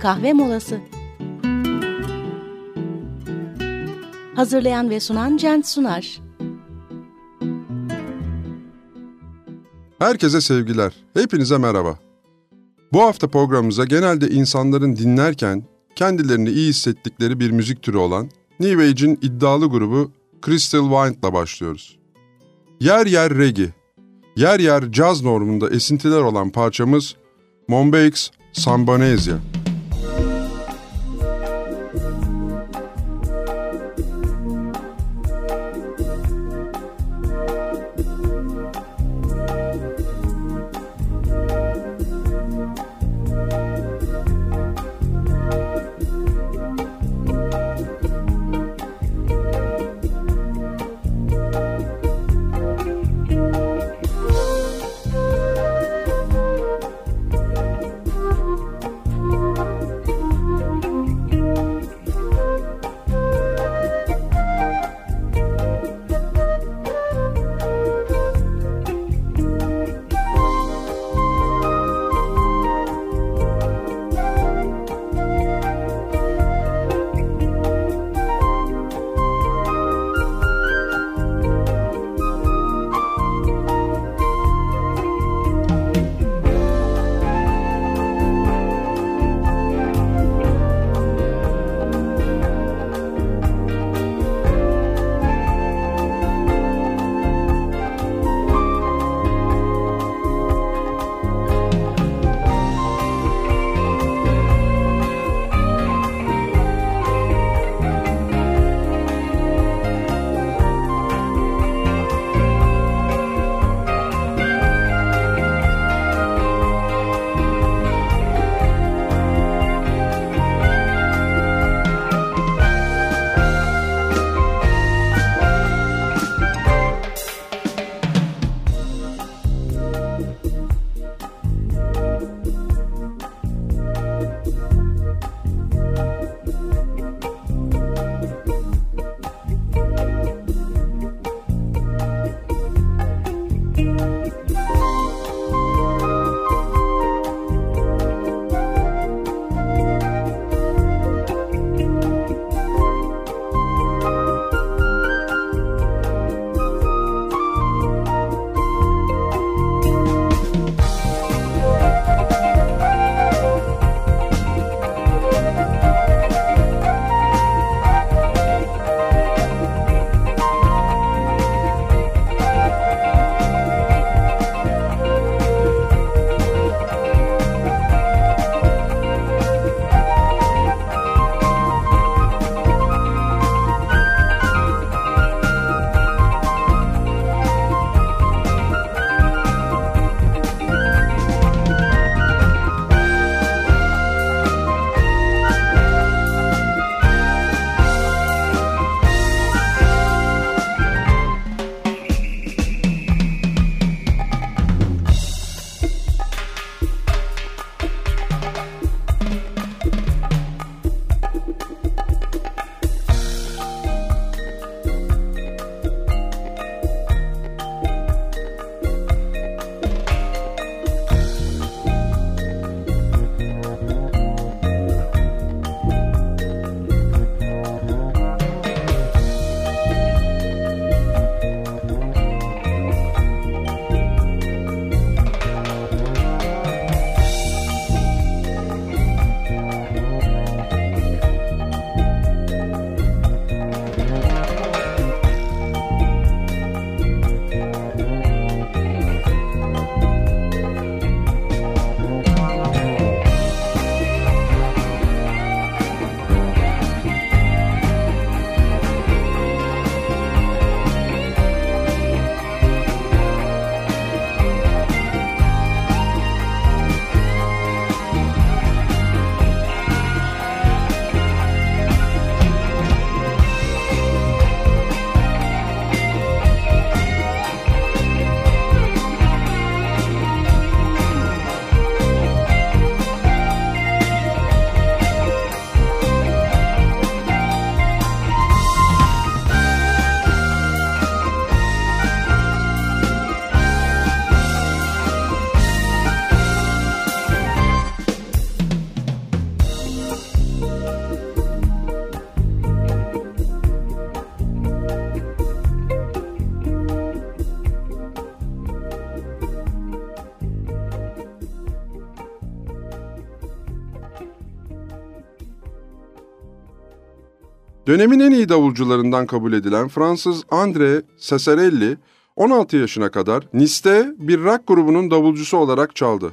kahve molası. Hazırlayan ve sunan Cent Sunar. Herkese sevgiler. Hepinize merhaba. Bu hafta programımıza genelde insanların dinlerken kendilerini iyi hissettikleri bir müzik türü olan New Age'in iddialı grubu Crystal Wind'la başlıyoruz. Yer yer reggae, yer yer caz normunda esintiler olan parçamız Mombaix Sambanezia. Dönemin en iyi davulcularından kabul edilen Fransız André Cesarelli 16 yaşına kadar Nice'te bir rock grubunun davulcusu olarak çaldı.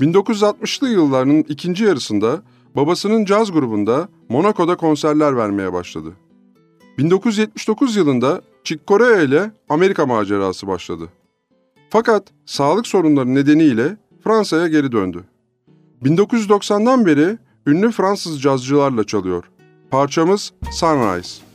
1960'lı yılların ikinci yarısında babasının caz grubunda Monaco'da konserler vermeye başladı. 1979 yılında Chick Corea ile Amerika macerası başladı. Fakat sağlık sorunları nedeniyle Fransa'ya geri döndü. 1990'dan beri ünlü Fransız cazcılarla çalıyor. Parçamız Sunrise.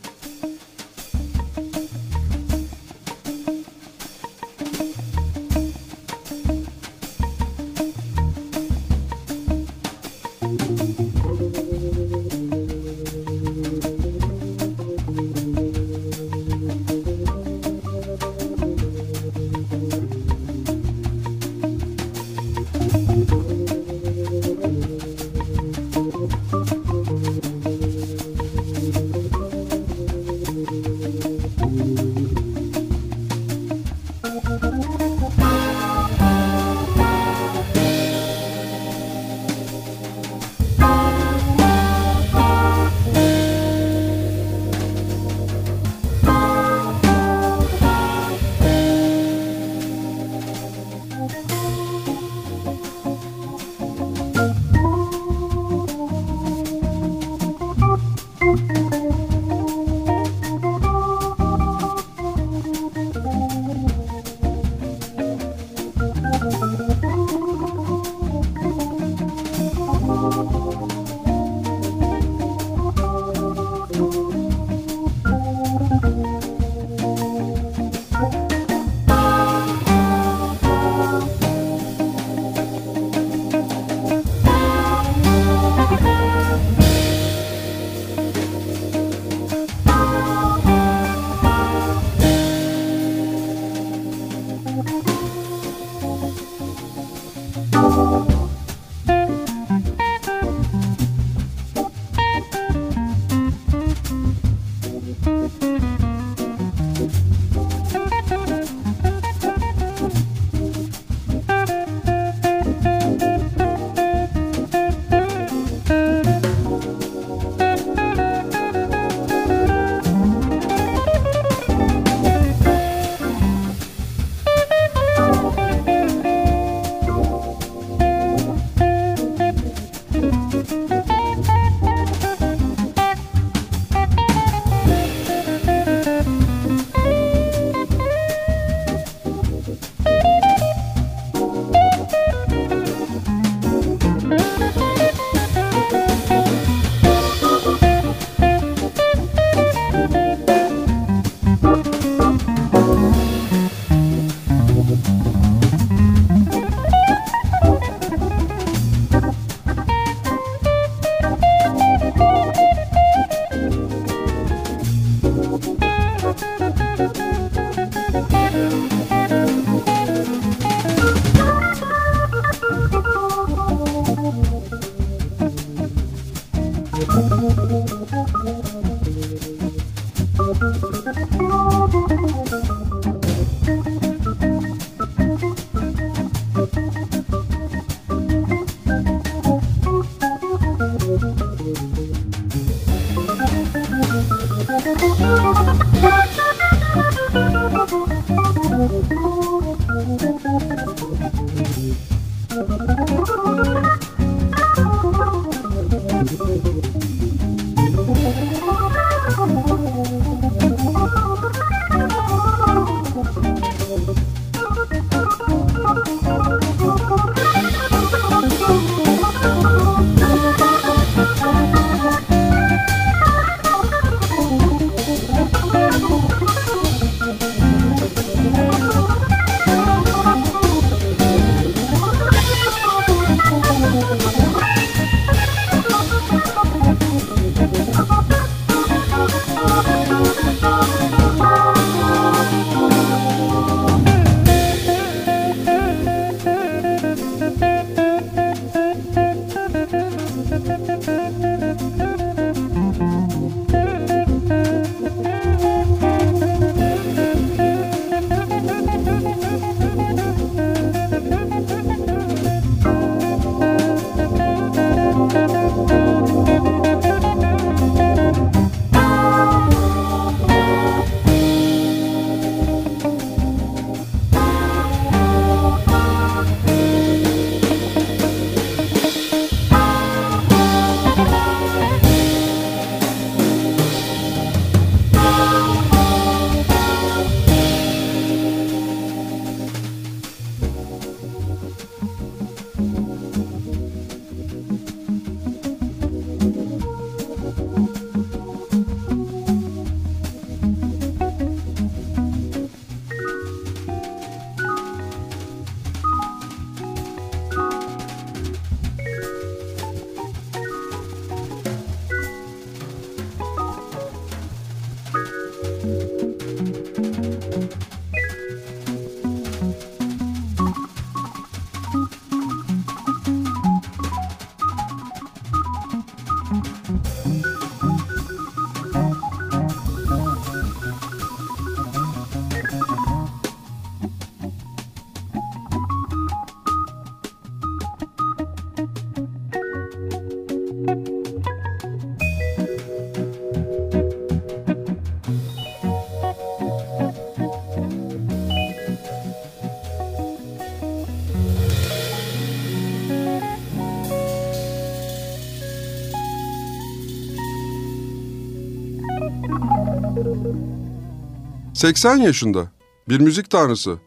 80 yaşında. Bir müzik tanrısı.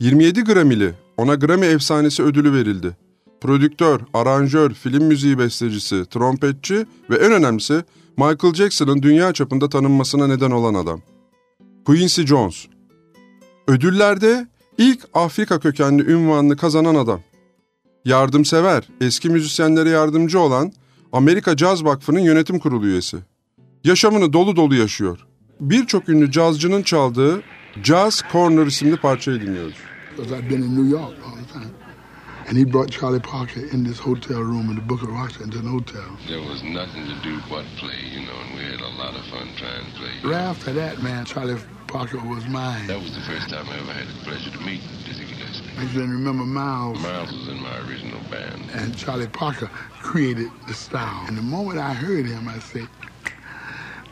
27 Grammy'li, ona Grammy efsanesi ödülü verildi. Prodüktör, aranjör, film müziği bestecisi, trompetçi ve en önemlisi Michael Jackson'ın dünya çapında tanınmasına neden olan adam. Quincy Jones. Ödüllerde ilk Afrika kökenli ünvanını kazanan adam. Yardımsever, eski müzisyenlere yardımcı olan Amerika Caz Vakfı'nın yönetim kurulu üyesi. Yaşamını dolu dolu yaşıyor. Birçok ünlü cazcının çaldığı Jazz Corner isimli parçayı dinliyoruz. Because I've been in New York all the time. And he brought Charlie Parker in this hotel room in the Booker Washington Hotel. There was nothing to do but play, you know, and we had a lot of fun trying to play. Right after that, man, Charlie Parker was mine. That was the first time I ever had the pleasure to meet Dizzy Gillespie. I used to remember Miles Miles was in my original band. and Charlie Parker created the style. And the moment I heard him, I said,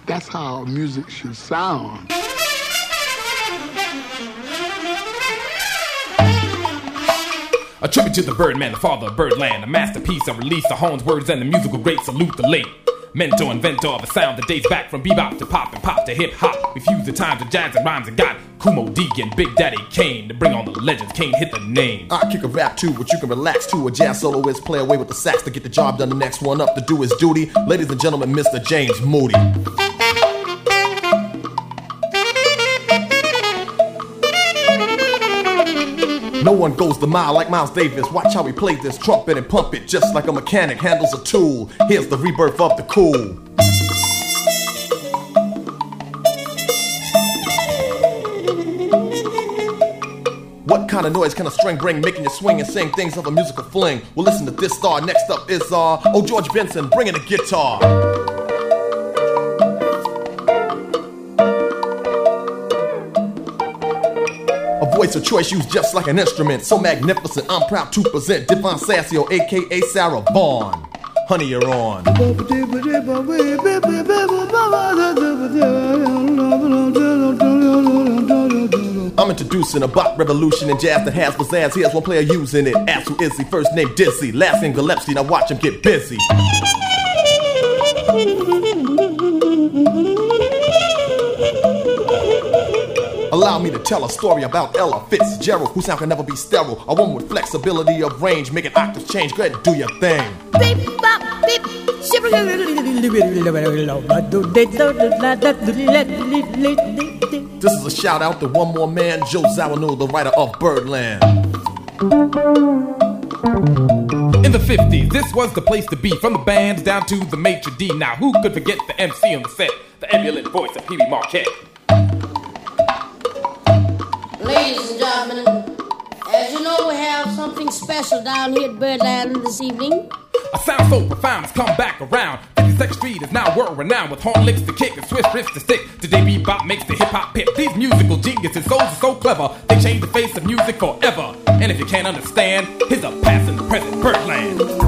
that's how music should sound. A tribute to the Birdman, the father of Birdland, a masterpiece of release the Horn's words and the musical great salute the late. Mentor, inventor of a sound that dates back from bebop to pop and pop to hip hop. We fuse the times with jazz and rhymes and got Kumo D and Big Daddy Kane to bring on the legends. Kane hit the name. I kick a rap too, but you can relax to. A jazz soloist play away with the sax to get the job done. The next one up to do his duty. Ladies and gentlemen, Mr. James Moody. No one goes the mile like Miles Davis. Watch how he plays this trumpet and pump it just like a mechanic handles a tool. Here's the rebirth of the cool. What kind of noise can a string bring, making you swing and sing things of a musical fling? Well, listen to this star. Next up is uh, oh George Benson, bringing the guitar. A voice of choice used just like an instrument, so magnificent. I'm proud to present Devon Sassio, aka Sarah Vaughan. Honey, you're on. I'm introducing a bop revolution in jazz that has pizzazz. Here's one player using it. Ask who is he? First name Dizzy, last name Gillespie. Now watch him get busy. Allow me to tell a story about Ella Fitzgerald, whose sound can never be sterile. A woman with flexibility of range, making octaves change. Go ahead and do your thing. Beep, bop, beep, shibber, This is a shout out to one more man, Joe Zawanu, the writer of Birdland. In the 50s, this was the place to be. From the bands down to the major d'. Now, who could forget the MC on the set? The ebullient voice of Pee Wee Marquette. Ladies and gentlemen, as you know, we have something special down here at Birdland this evening. A sound so profound has come back around. 52nd Street is now world renowned with horn licks to kick and Swiss riffs to stick. Today bebop makes the hip hop pip. These musical geniuses, souls are so clever. They change the face of music forever. And if you can't understand, here's a past and present Birdland.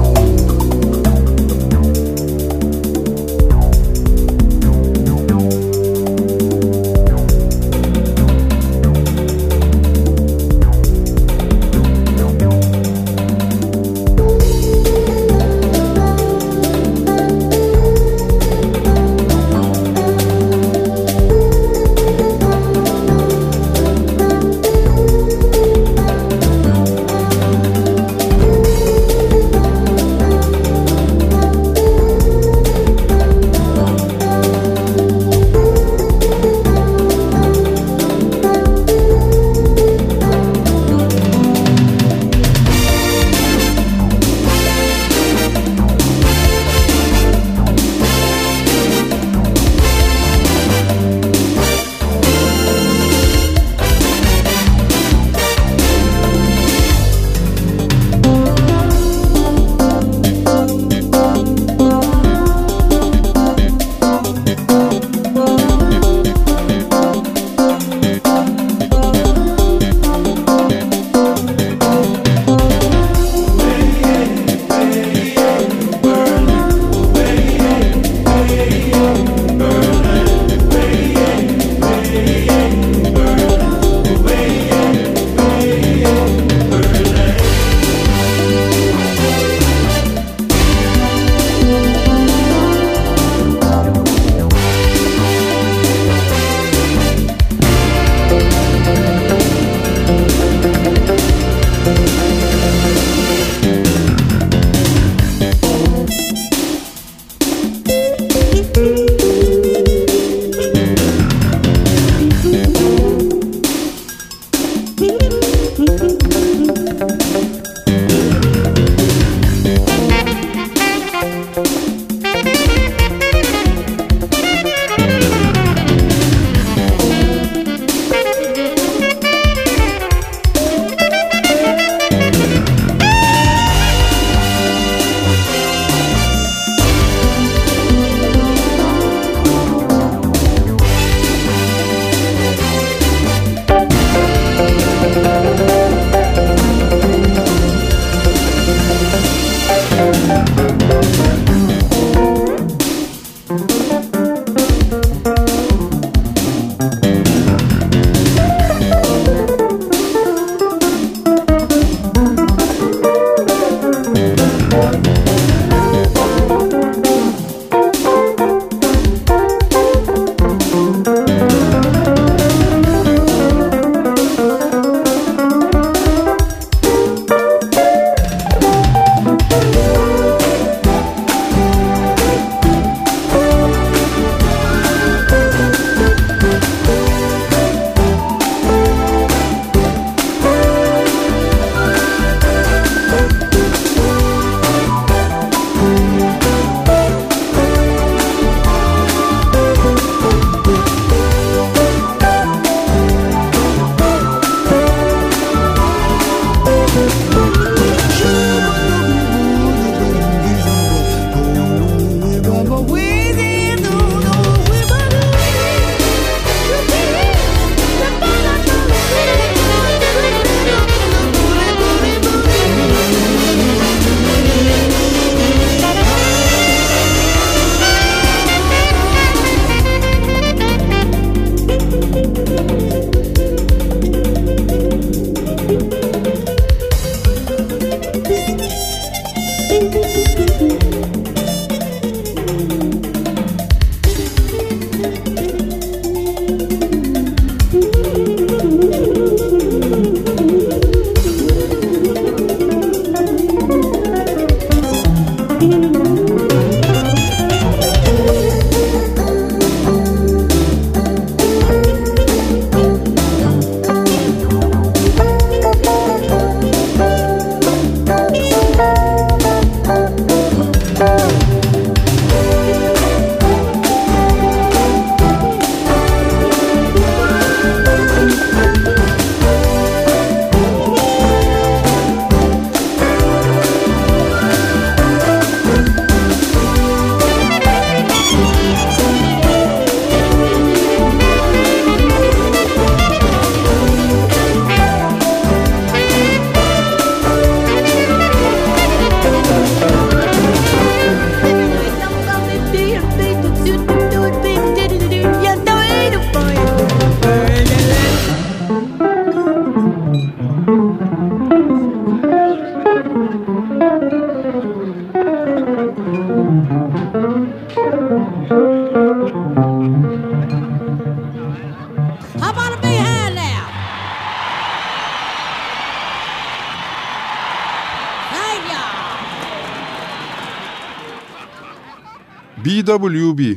BWB.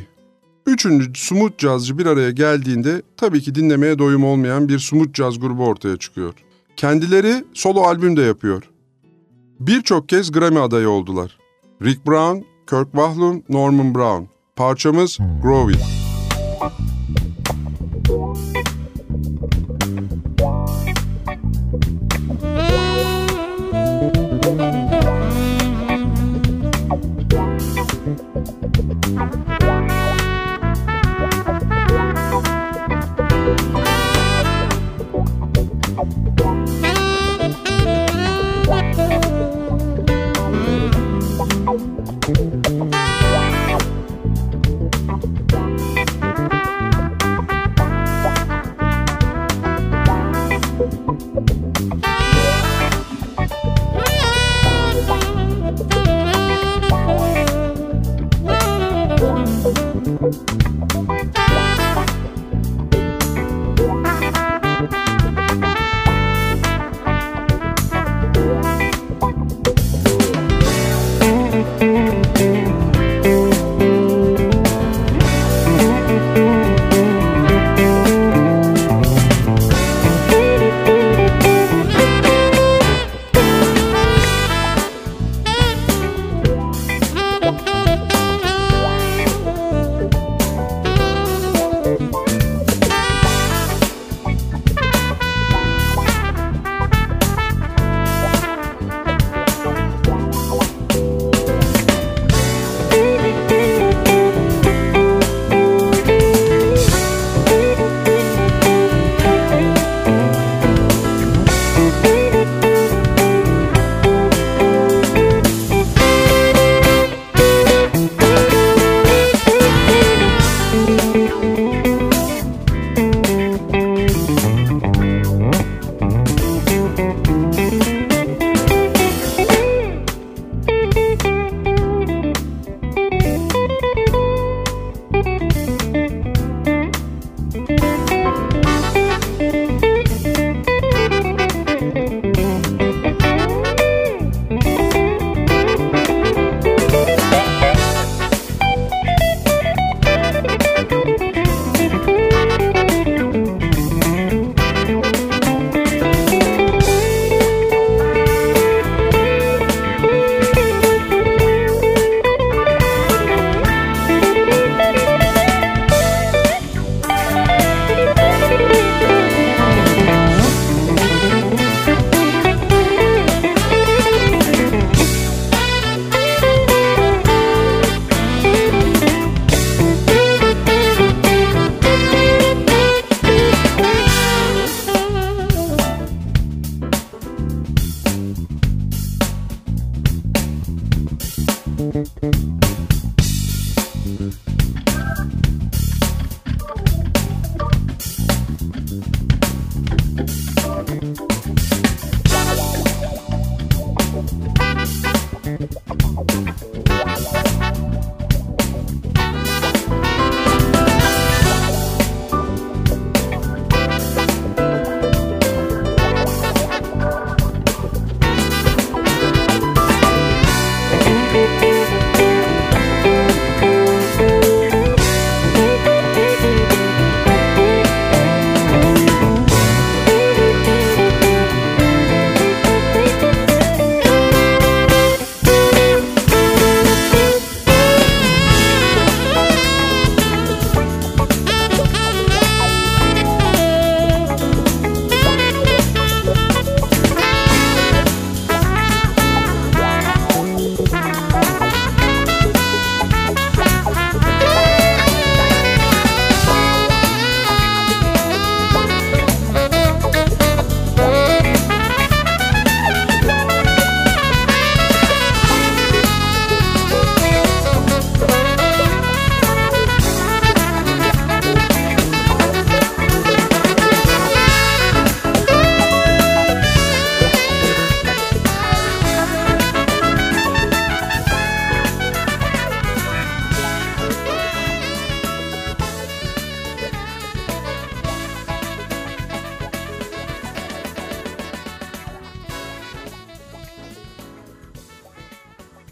Üçüncü smooth cazcı bir araya geldiğinde tabii ki dinlemeye doyum olmayan bir smooth caz grubu ortaya çıkıyor. Kendileri solo albüm de yapıyor. Birçok kez Grammy adayı oldular. Rick Brown, Kirk Whalum, Norman Brown. Parçamız Groovy.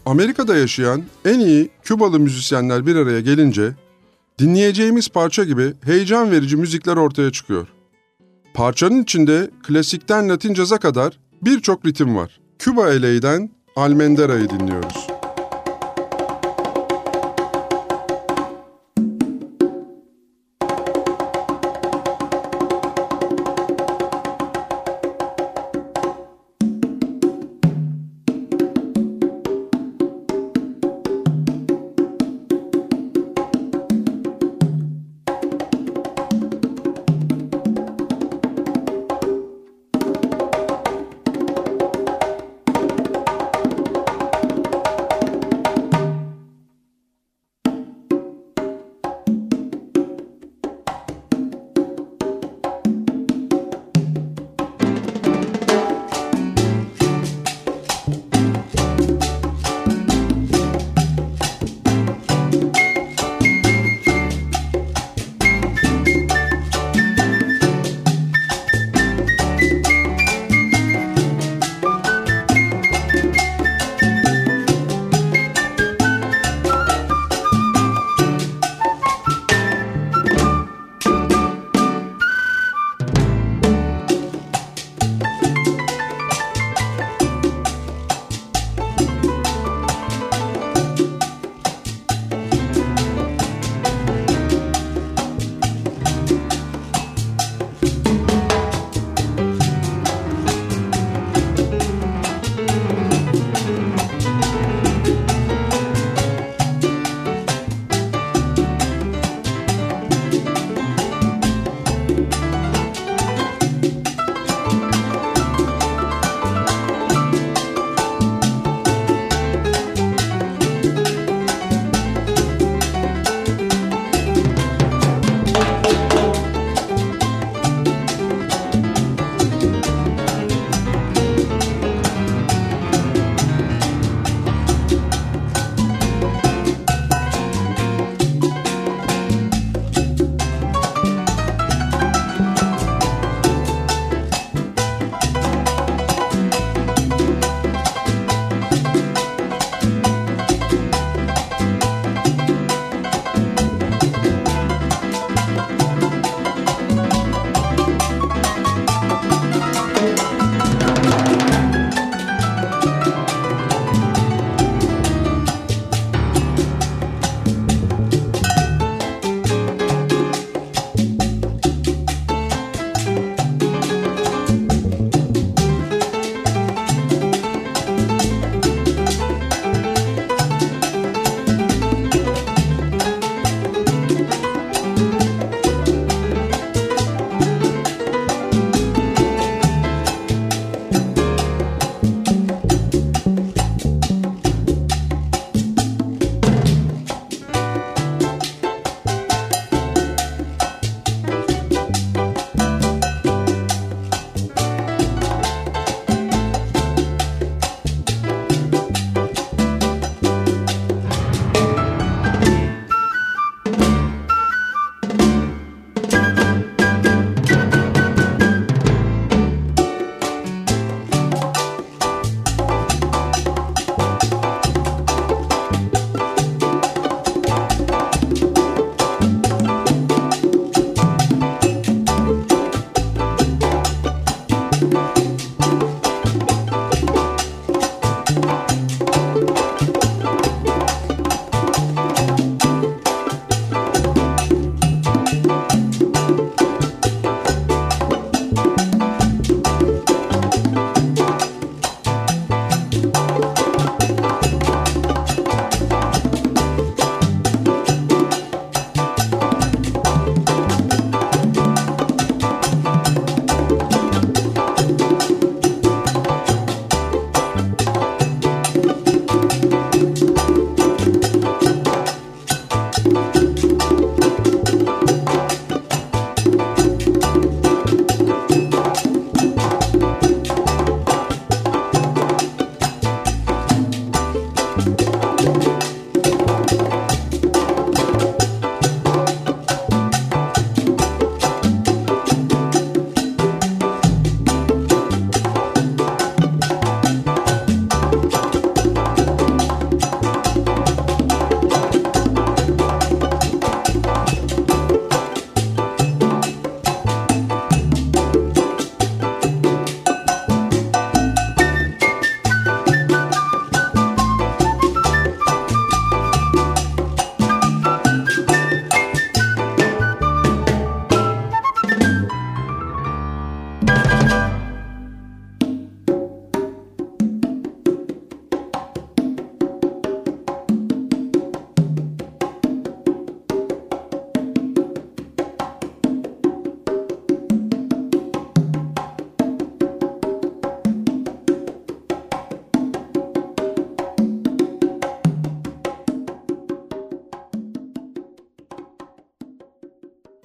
Amerika'da yaşayan en iyi Kübalı müzisyenler bir araya gelince dinleyeceğimiz parça gibi heyecan verici müzikler ortaya çıkıyor. Parçanın içinde klasikten Latin caza kadar birçok ritim var. Küba LA'den Almendera'yı dinliyoruz.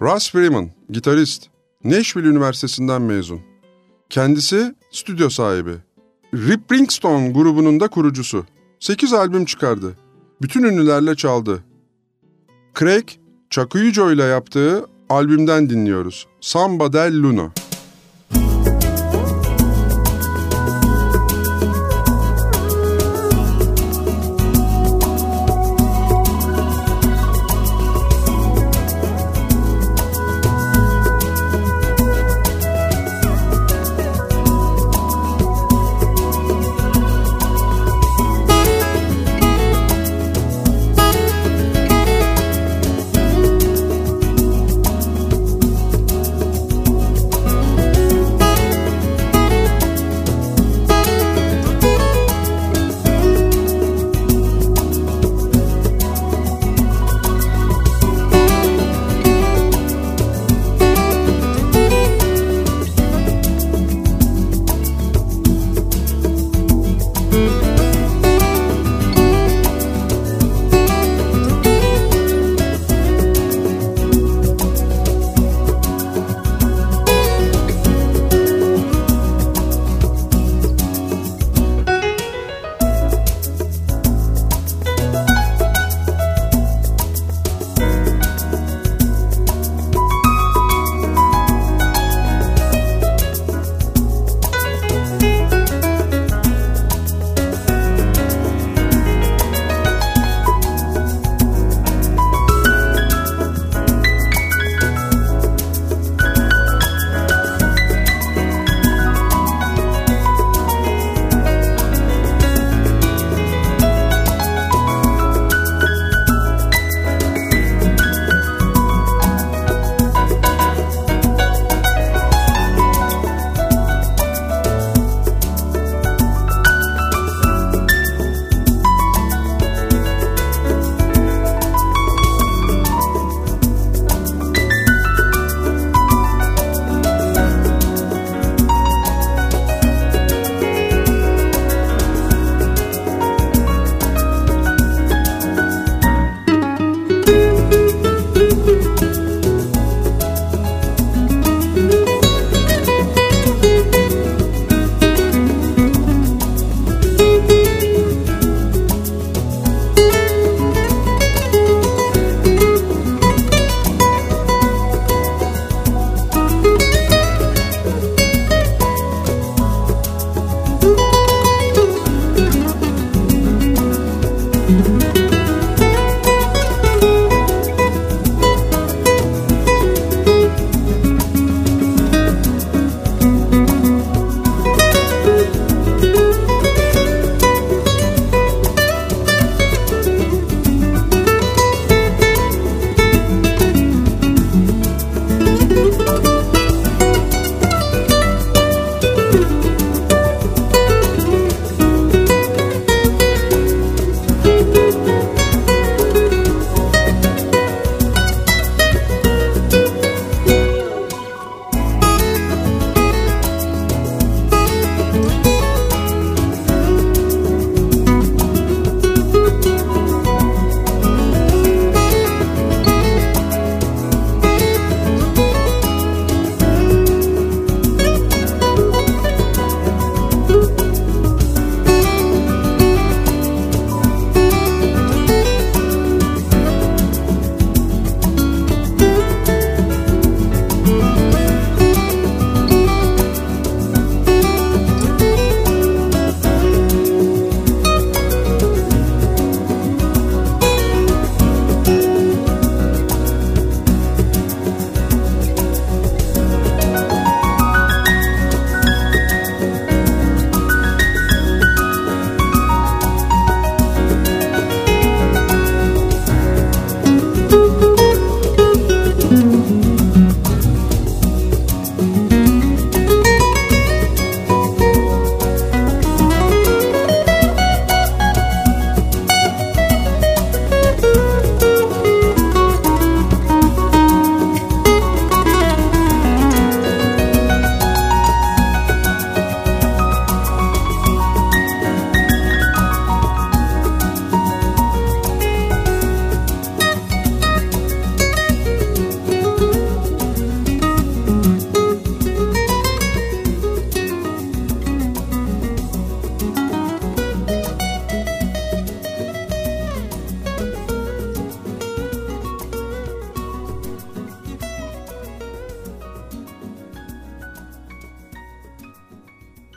Russ Freeman, gitarist, Nashville Üniversitesi'nden mezun. Kendisi stüdyo sahibi. Rip Ringstone grubunun da kurucusu. 8 albüm çıkardı. Bütün ünlülerle çaldı. Craig, Çakuyuco ile yaptığı albümden dinliyoruz. Samba del Luna.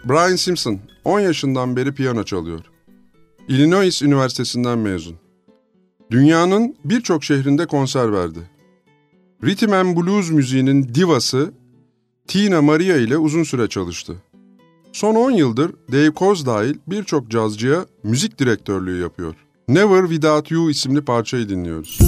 Brian Simpson 10 yaşından beri piyano çalıyor. Illinois Üniversitesi'nden mezun. Dünyanın birçok şehrinde konser verdi. Rhythm and Blues müziğinin divası Tina Maria ile uzun süre çalıştı. Son 10 yıldır Dave Koz dahil birçok cazcıya müzik direktörlüğü yapıyor. Never Without You isimli parçayı dinliyoruz.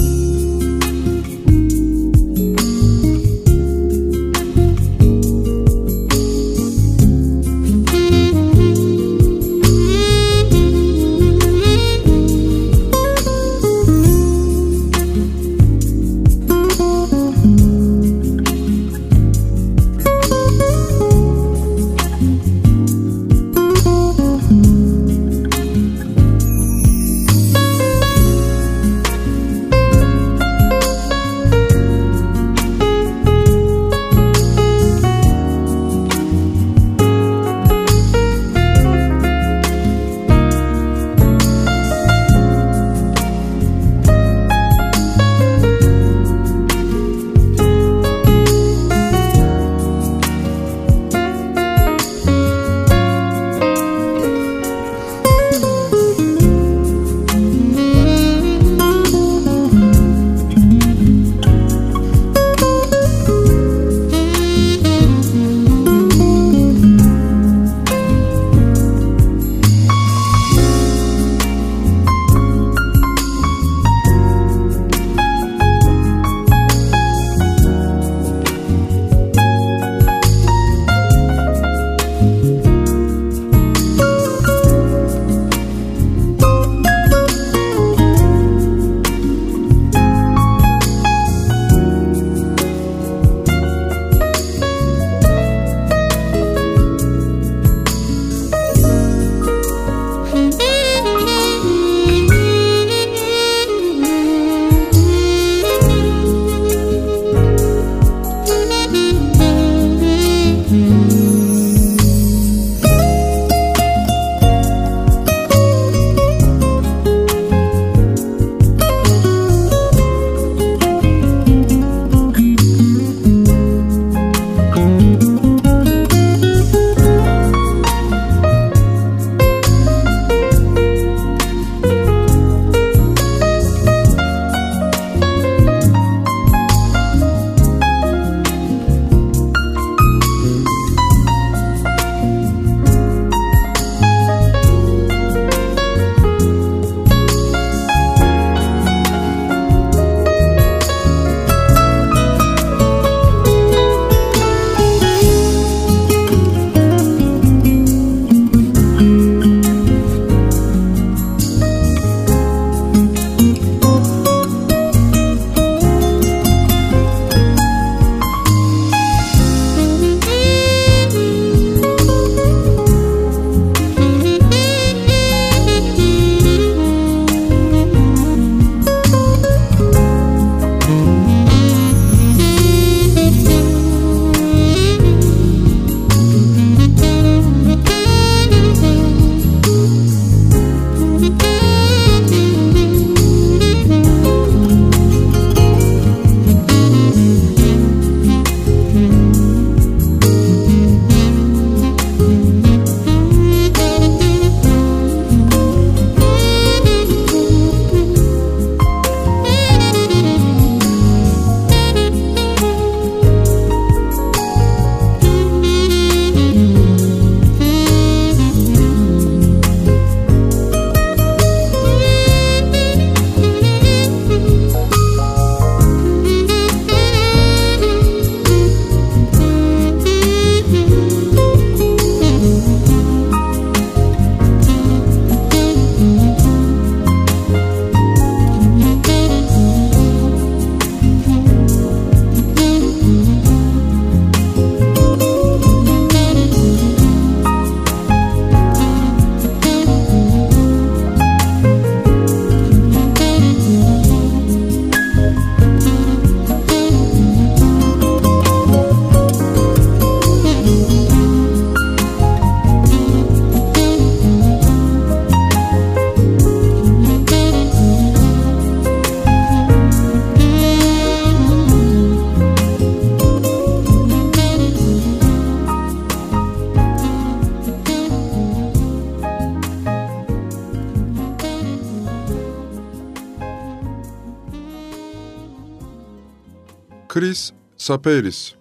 Chris Saperis.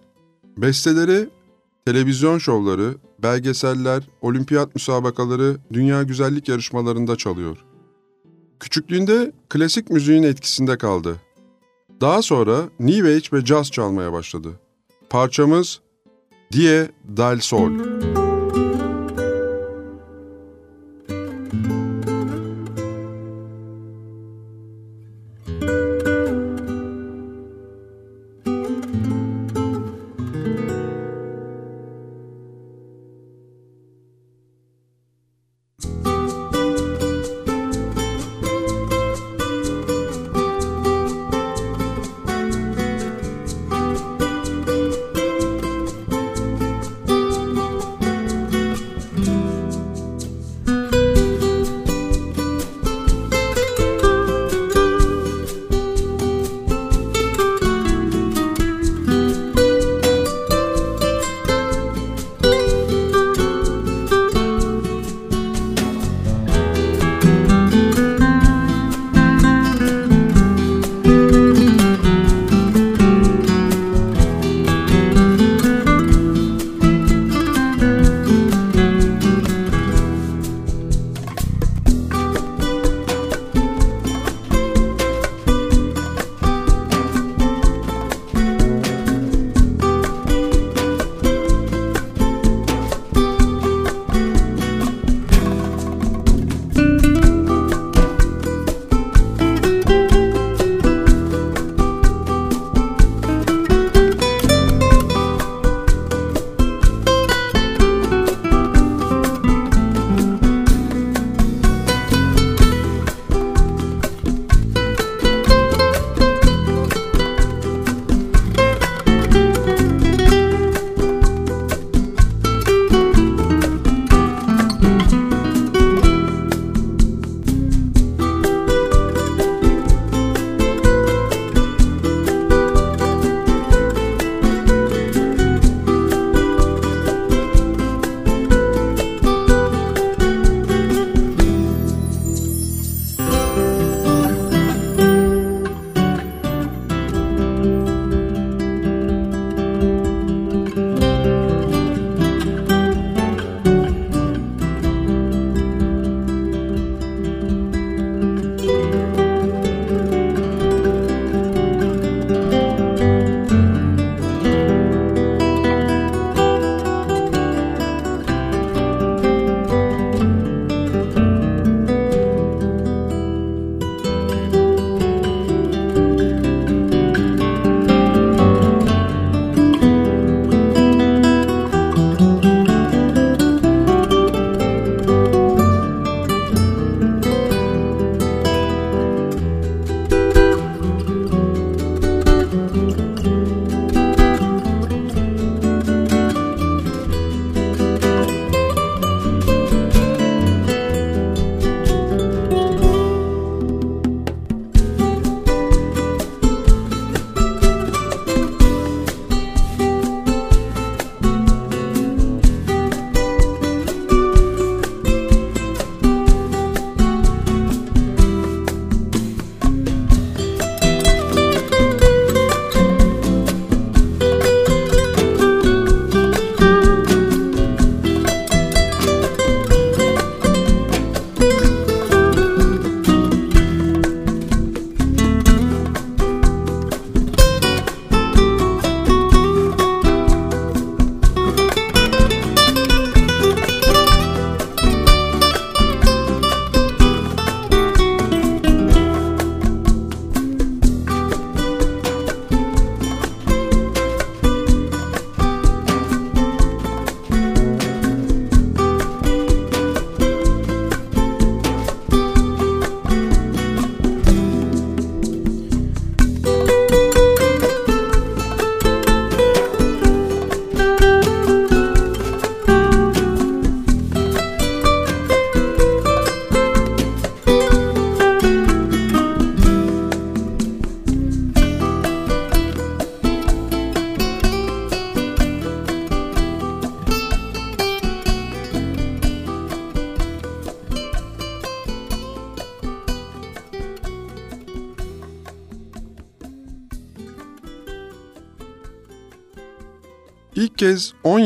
Besteleri, televizyon şovları, belgeseller, olimpiyat müsabakaları, dünya güzellik yarışmalarında çalıyor. Küçüklüğünde klasik müziğin etkisinde kaldı. Daha sonra New Age ve Jazz çalmaya başladı. Parçamız Die Dal Sol. İlk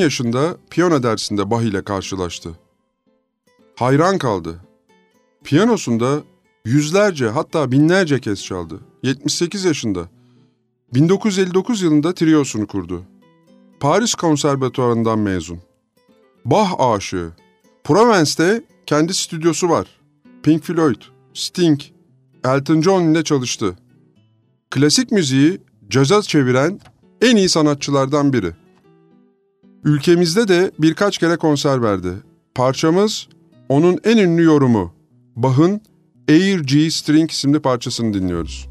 yaşında piyano dersinde Bach ile karşılaştı. Hayran kaldı. Piyanosunda yüzlerce hatta binlerce kez çaldı. 78 yaşında. 1959 yılında triyosunu kurdu. Paris Konservatuarı'ndan mezun. Bach aşığı. Provence'de kendi stüdyosu var. Pink Floyd, Sting, Elton John ile çalıştı. Klasik müziği caza çeviren en iyi sanatçılardan biri. Ülkemizde de birkaç kere konser verdi. Parçamız onun en ünlü yorumu. Bach'ın Air G String isimli parçasını dinliyoruz.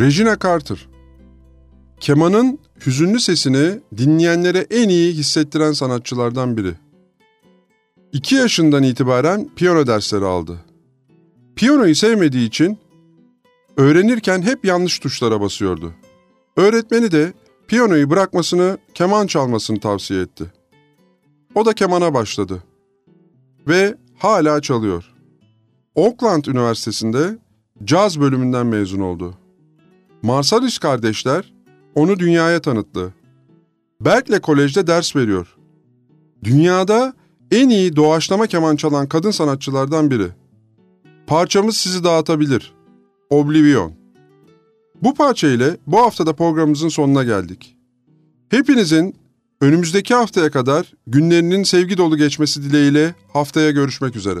Regina Carter Kemanın hüzünlü sesini dinleyenlere en iyi hissettiren sanatçılardan biri. İki yaşından itibaren piyano dersleri aldı. Piyanoyu sevmediği için öğrenirken hep yanlış tuşlara basıyordu. Öğretmeni de piyanoyu bırakmasını, keman çalmasını tavsiye etti. O da kemana başladı. Ve hala çalıyor. Oakland Üniversitesi'nde caz bölümünden mezun oldu. Marsalis kardeşler onu dünyaya tanıttı. Berkeley Kolej'de ders veriyor. Dünyada en iyi doğaçlama keman çalan kadın sanatçılardan biri. Parçamız sizi dağıtabilir. Oblivion. Bu parça ile bu haftada programımızın sonuna geldik. Hepinizin Önümüzdeki haftaya kadar günlerinin sevgi dolu geçmesi dileğiyle haftaya görüşmek üzere.